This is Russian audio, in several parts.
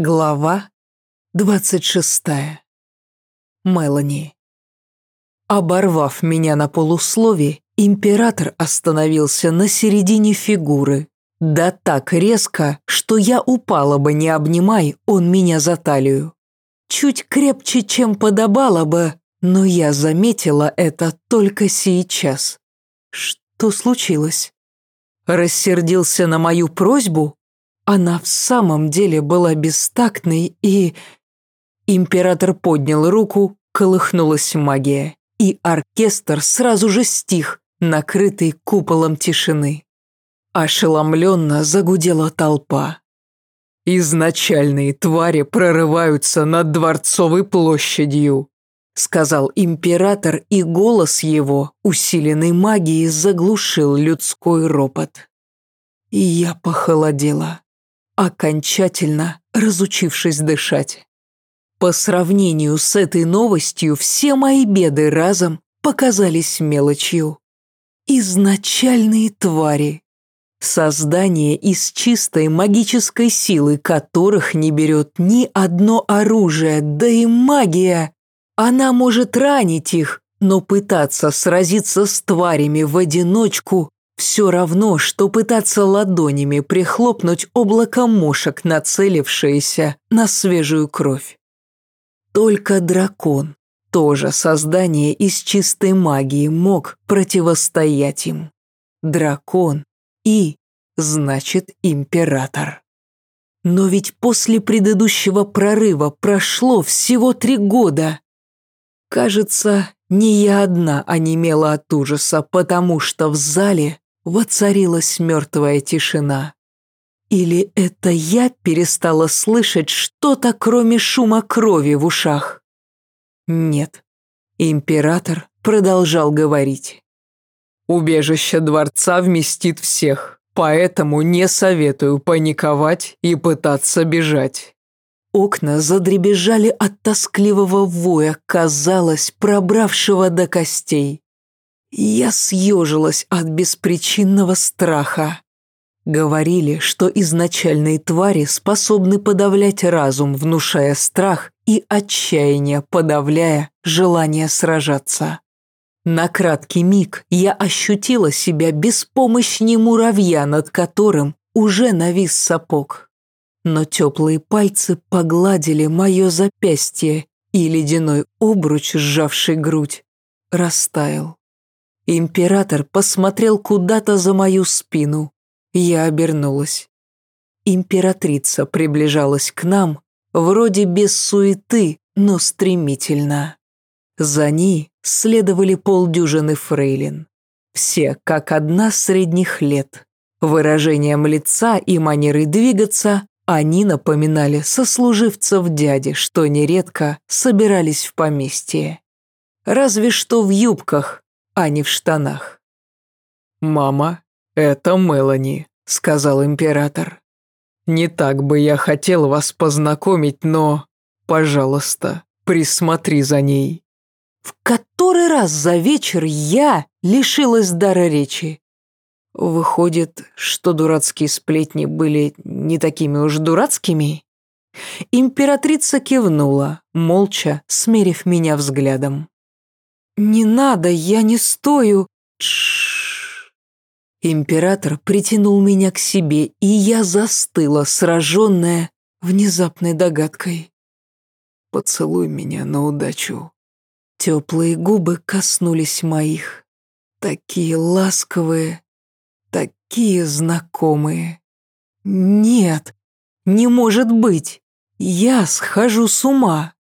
Глава 26. Мелани. Оборвав меня на полуслове, император остановился на середине фигуры. Да так резко, что я упала бы, не обнимай он меня за талию. Чуть крепче, чем подобало бы, но я заметила это только сейчас. Что случилось? Рассердился на мою просьбу? Она в самом деле была бестактной и... Император поднял руку, колыхнулась магия, и оркестр сразу же стих, накрытый куполом тишины. Ошеломленно загудела толпа. «Изначальные твари прорываются над Дворцовой площадью», сказал император, и голос его, усиленный магией, заглушил людской ропот. И я похолодела окончательно разучившись дышать. По сравнению с этой новостью все мои беды разом показались мелочью. Изначальные твари. Создание из чистой магической силы, которых не берет ни одно оружие, да и магия. Она может ранить их, но пытаться сразиться с тварями в одиночку все равно, что пытаться ладонями прихлопнуть облако мошек, нацелившееся на свежую кровь. Только дракон, тоже создание из чистой магии, мог противостоять им. Дракон и, значит, император. Но ведь после предыдущего прорыва прошло всего три года. Кажется, не я одна онемела от ужаса, потому что в зале воцарилась мертвая тишина. Или это я перестала слышать что-то, кроме шума крови в ушах? Нет. Император продолжал говорить. «Убежище дворца вместит всех, поэтому не советую паниковать и пытаться бежать». Окна задребежали от тоскливого воя, казалось, пробравшего до костей. Я съежилась от беспричинного страха. Говорили, что изначальные твари способны подавлять разум, внушая страх и отчаяние, подавляя желание сражаться. На краткий миг я ощутила себя беспомощней муравья, над которым уже навис сапог. Но теплые пальцы погладили мое запястье, и ледяной обруч, сжавший грудь, растаял. Император посмотрел куда-то за мою спину. Я обернулась. Императрица приближалась к нам, вроде без суеты, но стремительно. За ней следовали полдюжины фрейлин. Все, как одна средних лет. Выражением лица и манерой двигаться они напоминали сослуживцев дяди, что нередко собирались в поместье. Разве что в юбках, а не в штанах. «Мама, это Мелани», — сказал император. «Не так бы я хотел вас познакомить, но, пожалуйста, присмотри за ней». В который раз за вечер я лишилась дара речи. Выходит, что дурацкие сплетни были не такими уж дурацкими? Императрица кивнула, молча смерив меня взглядом. «Не надо, я не стою!» Тш. Император притянул меня к себе, и я застыла, сраженная внезапной догадкой. «Поцелуй меня на удачу». Теплые губы коснулись моих. Такие ласковые, такие знакомые. Нет, не может быть. Я схожу с ума.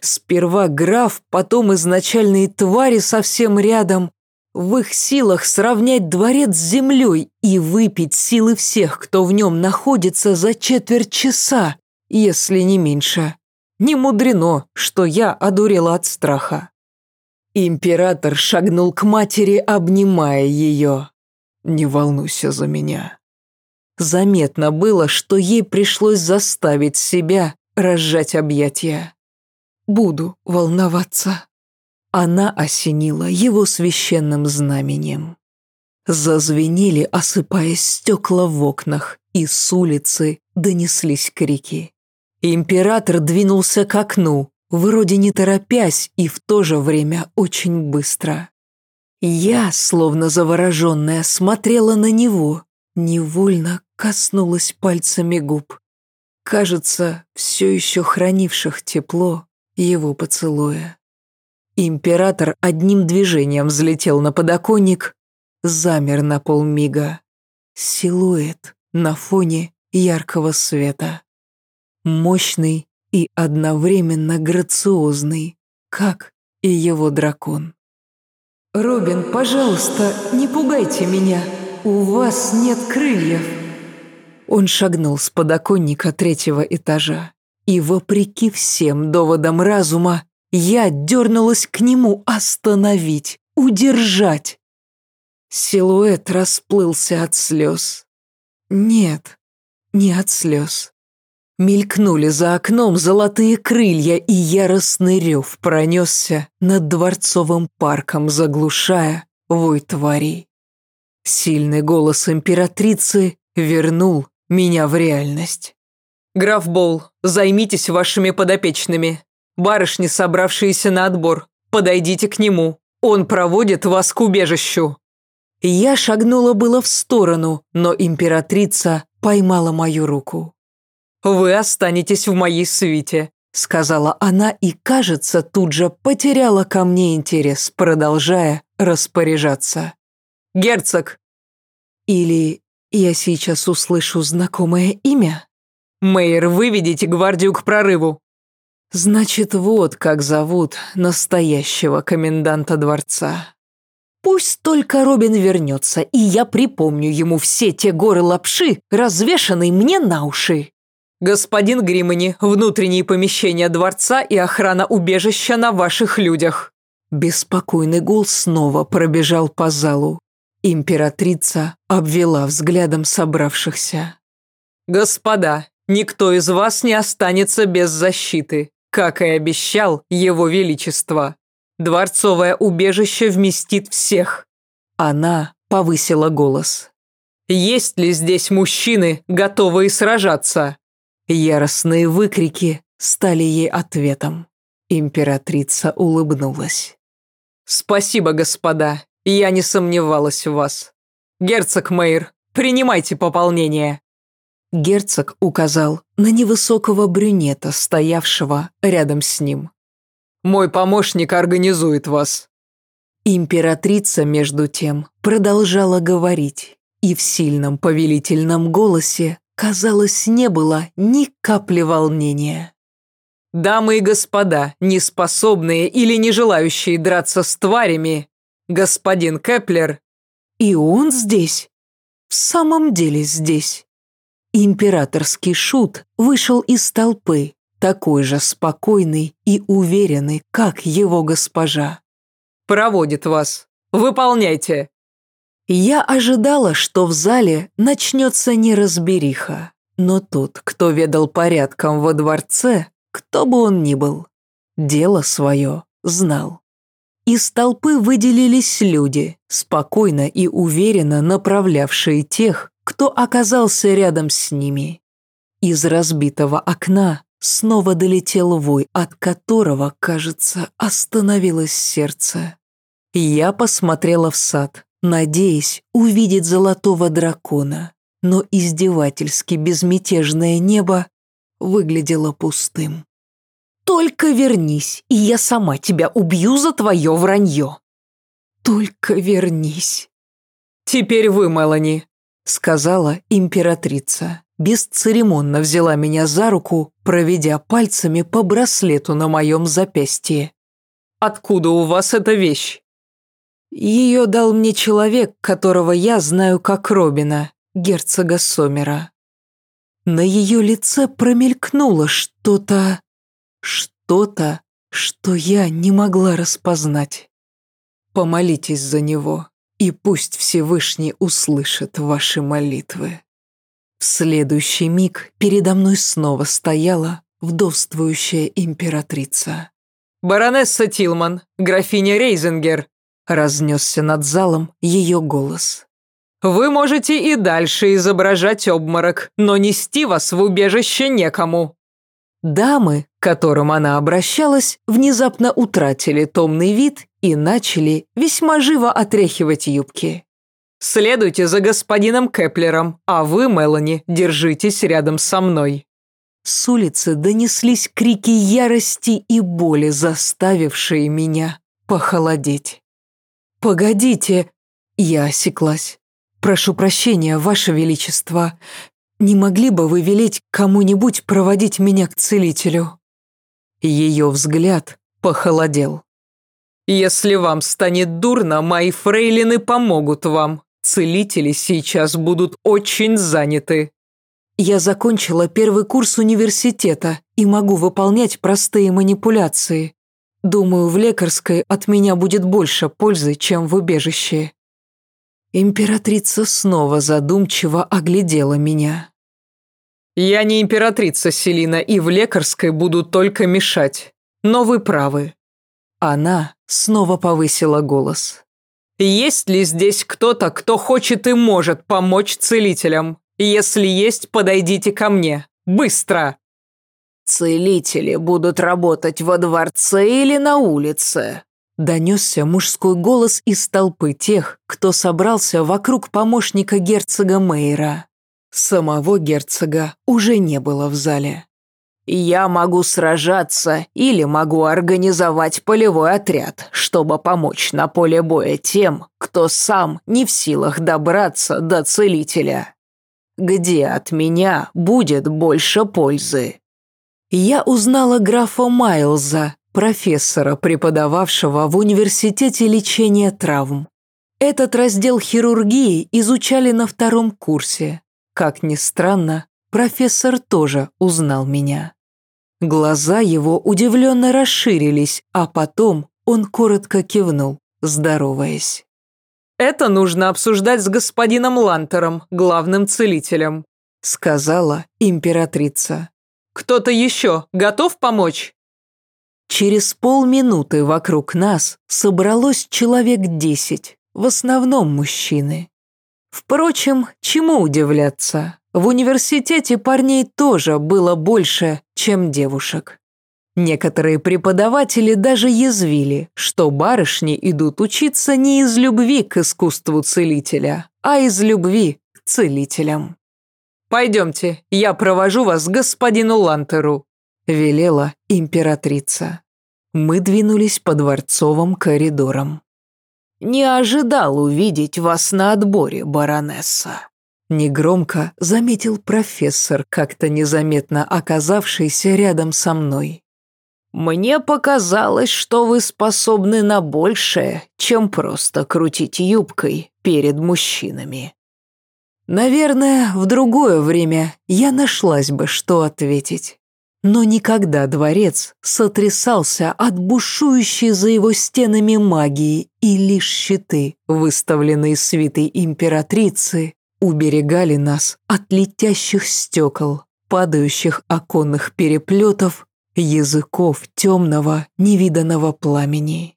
Сперва граф, потом изначальные твари совсем рядом. В их силах сравнять дворец с землей и выпить силы всех, кто в нем находится за четверть часа, если не меньше. Не мудрено, что я одурела от страха. Император шагнул к матери, обнимая ее. «Не волнуйся за меня». Заметно было, что ей пришлось заставить себя разжать объятия буду волноваться». Она осенила его священным знаменем. Зазвенели, осыпаясь стекла в окнах, и с улицы донеслись крики. Император двинулся к окну, вроде не торопясь и в то же время очень быстро. Я, словно завороженная, смотрела на него, невольно коснулась пальцами губ. Кажется, все еще хранивших тепло его поцелуя. Император одним движением взлетел на подоконник, замер на полмига. Силуэт на фоне яркого света. Мощный и одновременно грациозный, как и его дракон. «Робин, пожалуйста, не пугайте меня. У вас нет крыльев». Он шагнул с подоконника третьего этажа. И вопреки всем доводам разума, я дернулась к нему остановить, удержать. Силуэт расплылся от слез. Нет, не от слез. Мелькнули за окном золотые крылья, и яростный рев пронесся над дворцовым парком, заглушая вой тварей. Сильный голос императрицы вернул меня в реальность. «Граф Бол, займитесь вашими подопечными. Барышни, собравшиеся на отбор, подойдите к нему. Он проводит вас к убежищу». Я шагнула было в сторону, но императрица поймала мою руку. «Вы останетесь в моей свите», — сказала она и, кажется, тут же потеряла ко мне интерес, продолжая распоряжаться. «Герцог!» Или я сейчас услышу знакомое имя? «Мэйр, выведите гвардию к прорыву!» Значит, вот как зовут настоящего коменданта дворца. Пусть только Робин вернется, и я припомню ему все те горы лапши, развешанные мне на уши. «Господин Гримани, внутренние помещения дворца и охрана убежища на ваших людях». Беспокойный гул снова пробежал по залу. Императрица обвела взглядом собравшихся. «Господа, никто из вас не останется без защиты, как и обещал его величество. Дворцовое убежище вместит всех». Она повысила голос. «Есть ли здесь мужчины, готовые сражаться?» Яростные выкрики стали ей ответом. Императрица улыбнулась. «Спасибо, господа, я не сомневалась в вас. Герцог Мейр, принимайте пополнение». Герцог указал на невысокого брюнета, стоявшего рядом с ним. «Мой помощник организует вас». Императрица, между тем, продолжала говорить, и в сильном повелительном голосе казалось, не было ни капли волнения. «Дамы и господа, неспособные или не желающие драться с тварями, господин Кеплер...» «И он здесь? В самом деле здесь?» Императорский шут вышел из толпы, такой же спокойный и уверенный, как его госпожа. «Проводит вас. Выполняйте!» Я ожидала, что в зале начнется неразбериха, но тот, кто ведал порядком во дворце, кто бы он ни был, дело свое знал. Из толпы выделились люди, спокойно и уверенно направлявшие тех, кто оказался рядом с ними. Из разбитого окна снова долетел вой, от которого, кажется, остановилось сердце. Я посмотрела в сад, надеясь увидеть золотого дракона, но издевательски безмятежное небо выглядело пустым. «Только вернись, и я сама тебя убью за твое вранье!» «Только вернись!» «Теперь вы, Мелани!» — сказала императрица. Бесцеремонно взяла меня за руку, проведя пальцами по браслету на моем запястье. «Откуда у вас эта вещь?» Ее дал мне человек, которого я знаю как Робина, герцога Сомера. На ее лице промелькнуло что-то... что-то, что я не могла распознать. Помолитесь за него, и пусть Всевышний услышит ваши молитвы. В следующий миг передо мной снова стояла вдовствующая императрица. «Баронесса Тилман, графиня Рейзингер, Разнесся над залом ее голос. «Вы можете и дальше изображать обморок, но нести вас в убежище некому». Дамы, к которым она обращалась, внезапно утратили томный вид и начали весьма живо отряхивать юбки. «Следуйте за господином Кеплером, а вы, Мелани, держитесь рядом со мной». С улицы донеслись крики ярости и боли, заставившие меня похолодеть. «Погодите!» Я осеклась. «Прошу прощения, Ваше Величество. Не могли бы вы велеть кому-нибудь проводить меня к целителю?» Ее взгляд похолодел. «Если вам станет дурно, мои фрейлины помогут вам. Целители сейчас будут очень заняты». Я закончила первый курс университета и могу выполнять простые манипуляции. Думаю, в лекарской от меня будет больше пользы, чем в убежище. Императрица снова задумчиво оглядела меня. «Я не императрица Селина, и в лекарской буду только мешать. Но вы правы». Она снова повысила голос. «Есть ли здесь кто-то, кто хочет и может помочь целителям? Если есть, подойдите ко мне. Быстро!» «Целители будут работать во дворце или на улице?» Донесся мужской голос из толпы тех, кто собрался вокруг помощника герцога Мейра. Самого герцога уже не было в зале. «Я могу сражаться или могу организовать полевой отряд, чтобы помочь на поле боя тем, кто сам не в силах добраться до целителя. Где от меня будет больше пользы?» Я узнала графа Майлза, профессора, преподававшего в университете лечения травм. Этот раздел хирургии изучали на втором курсе. Как ни странно, профессор тоже узнал меня. Глаза его удивленно расширились, а потом он коротко кивнул, здороваясь. «Это нужно обсуждать с господином Лантером, главным целителем», сказала императрица. «Кто-то еще готов помочь?» Через полминуты вокруг нас собралось человек десять, в основном мужчины. Впрочем, чему удивляться? В университете парней тоже было больше, чем девушек. Некоторые преподаватели даже язвили, что барышни идут учиться не из любви к искусству целителя, а из любви к целителям. «Пойдемте, я провожу вас к господину Лантеру», велела императрица. Мы двинулись по дворцовым коридорам. «Не ожидал увидеть вас на отборе, баронесса», Негромко заметил профессор, как-то незаметно оказавшийся рядом со мной. «Мне показалось, что вы способны на большее, чем просто крутить юбкой перед мужчинами». Наверное, в другое время я нашлась бы, что ответить. Но никогда дворец сотрясался от бушующей за его стенами магии, и лишь щиты, выставленные свитой императрицы, уберегали нас от летящих стекол, падающих оконных переплетов, языков темного невиданного пламени.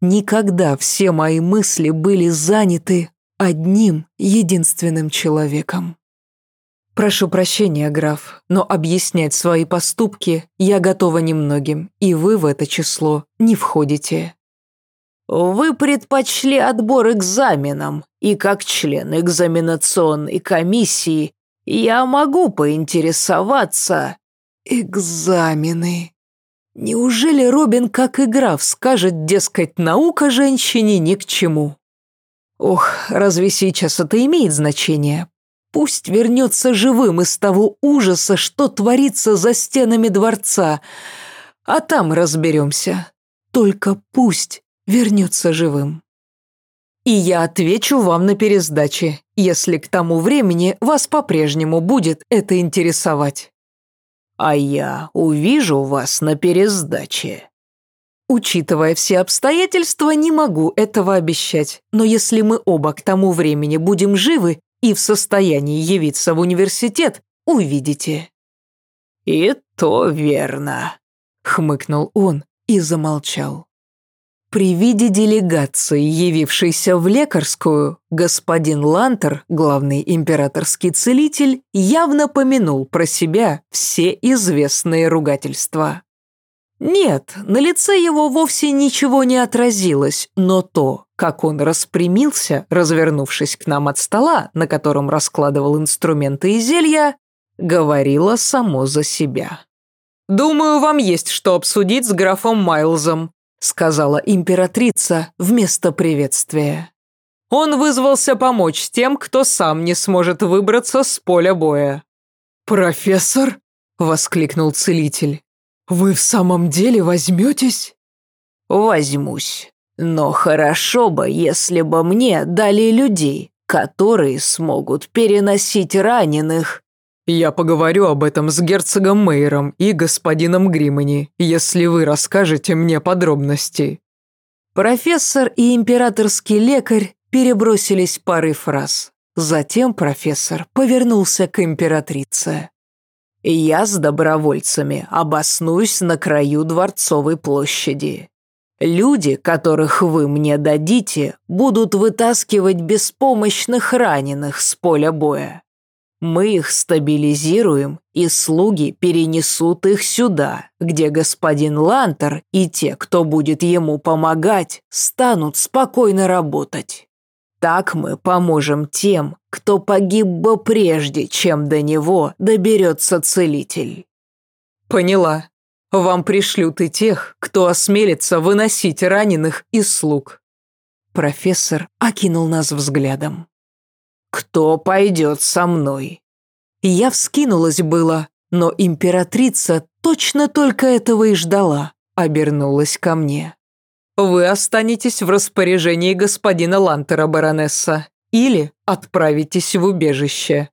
Никогда все мои мысли были заняты одним единственным человеком. Прошу прощения, граф, но объяснять свои поступки я готова немногим, и вы в это число не входите. Вы предпочли отбор экзаменам, и как член экзаменационной комиссии я могу поинтересоваться. Экзамены. Неужели Робин, как и граф, скажет, дескать, наука женщине ни к чему? Ох, разве сейчас это имеет значение? Пусть вернется живым из того ужаса, что творится за стенами дворца, а там разберемся. Только пусть вернется живым. И я отвечу вам на пересдаче, если к тому времени вас по-прежнему будет это интересовать. А я увижу вас на пересдаче. Учитывая все обстоятельства, не могу этого обещать, но если мы оба к тому времени будем живы, и в состоянии явиться в университет, увидите». «И то верно», — хмыкнул он и замолчал. При виде делегации, явившейся в лекарскую, господин Лантер, главный императорский целитель, явно помянул про себя все известные ругательства. Нет, на лице его вовсе ничего не отразилось, но то, как он распрямился, развернувшись к нам от стола, на котором раскладывал инструменты и зелья, говорило само за себя. «Думаю, вам есть что обсудить с графом Майлзом», сказала императрица вместо приветствия. Он вызвался помочь тем, кто сам не сможет выбраться с поля боя. «Профессор?» – воскликнул целитель. «Вы в самом деле возьметесь?» «Возьмусь. Но хорошо бы, если бы мне дали людей, которые смогут переносить раненых «Я поговорю об этом с герцогом Мейером и господином Гримани, если вы расскажете мне подробности». Профессор и императорский лекарь перебросились пары фраз. Затем профессор повернулся к императрице. «Я с добровольцами обоснуюсь на краю Дворцовой площади. Люди, которых вы мне дадите, будут вытаскивать беспомощных раненых с поля боя. Мы их стабилизируем, и слуги перенесут их сюда, где господин Лантер и те, кто будет ему помогать, станут спокойно работать. Так мы поможем тем, кто погиб бы прежде, чем до него доберется целитель». «Поняла. Вам пришлют и тех, кто осмелится выносить раненых из слуг». Профессор окинул нас взглядом. «Кто пойдет со мной?» Я вскинулась было, но императрица точно только этого и ждала, обернулась ко мне. «Вы останетесь в распоряжении господина Лантера, баронесса, или отправитесь в убежище».